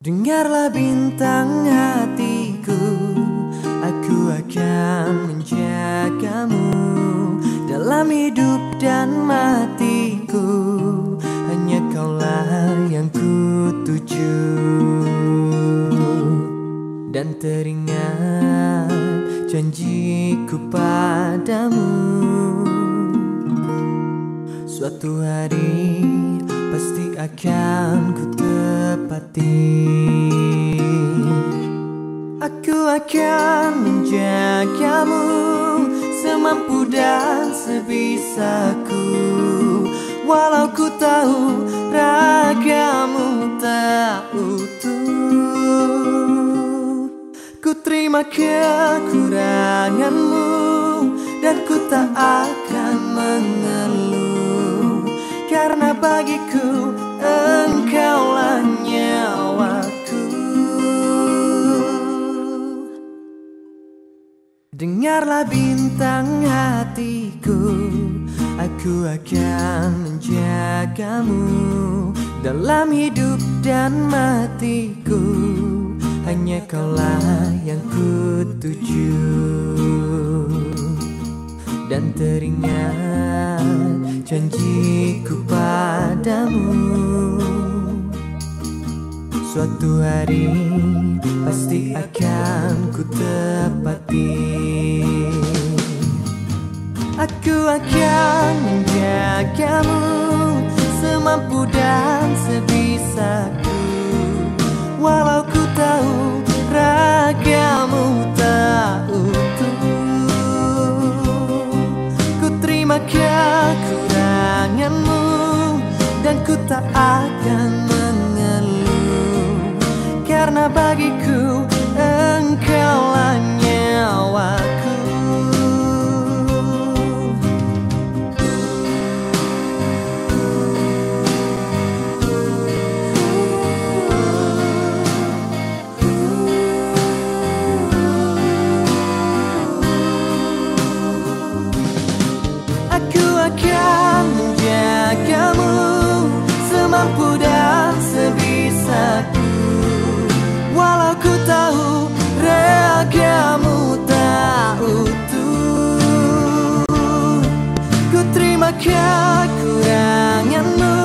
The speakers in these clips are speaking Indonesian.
Dengarlah bintang hatiku Aku akan menjagamu. Dalam hidup dan matiku Hanya kaulah yang ku tuju Dan teringat janjiku padamu. Suatu hari pasti akan ku tepati Aku akan menjagamu semampu dan sebisaku. Walau ku tahu ragamu tak utuh. Ku terima kekuranganmu dan ku tak akan bagiku engkaulah nyawaku. Dengarlah bintang hatiku Aku akan menjagamu. Dalam hidup dan matiku Hanya kaulah yang ku tuju Dan teringat janjiku padamu Suatu hari pasti akan ku tepati Aku akan menjagamu semampu dan sebisaku. Walau ku tahu ragamu tak utuh Ku terima kekuranganmu dan ku tak akan mengeluh. Karena bagiku kekuranganmu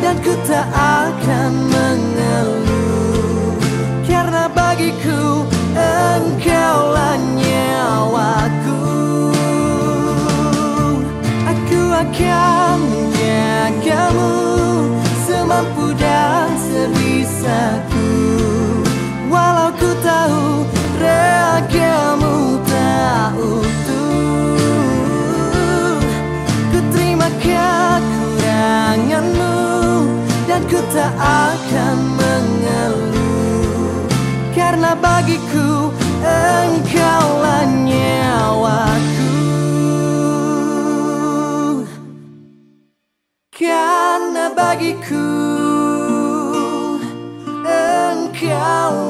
dan ku tak akan mengeluh. Karena bagiku engkaulah nyawaku. Aku akan menjagamu semampu dan sebisaku Ku tak akan mengeluh Karena bagiku engkaulah nyawaku. Karena bagiku engkaulah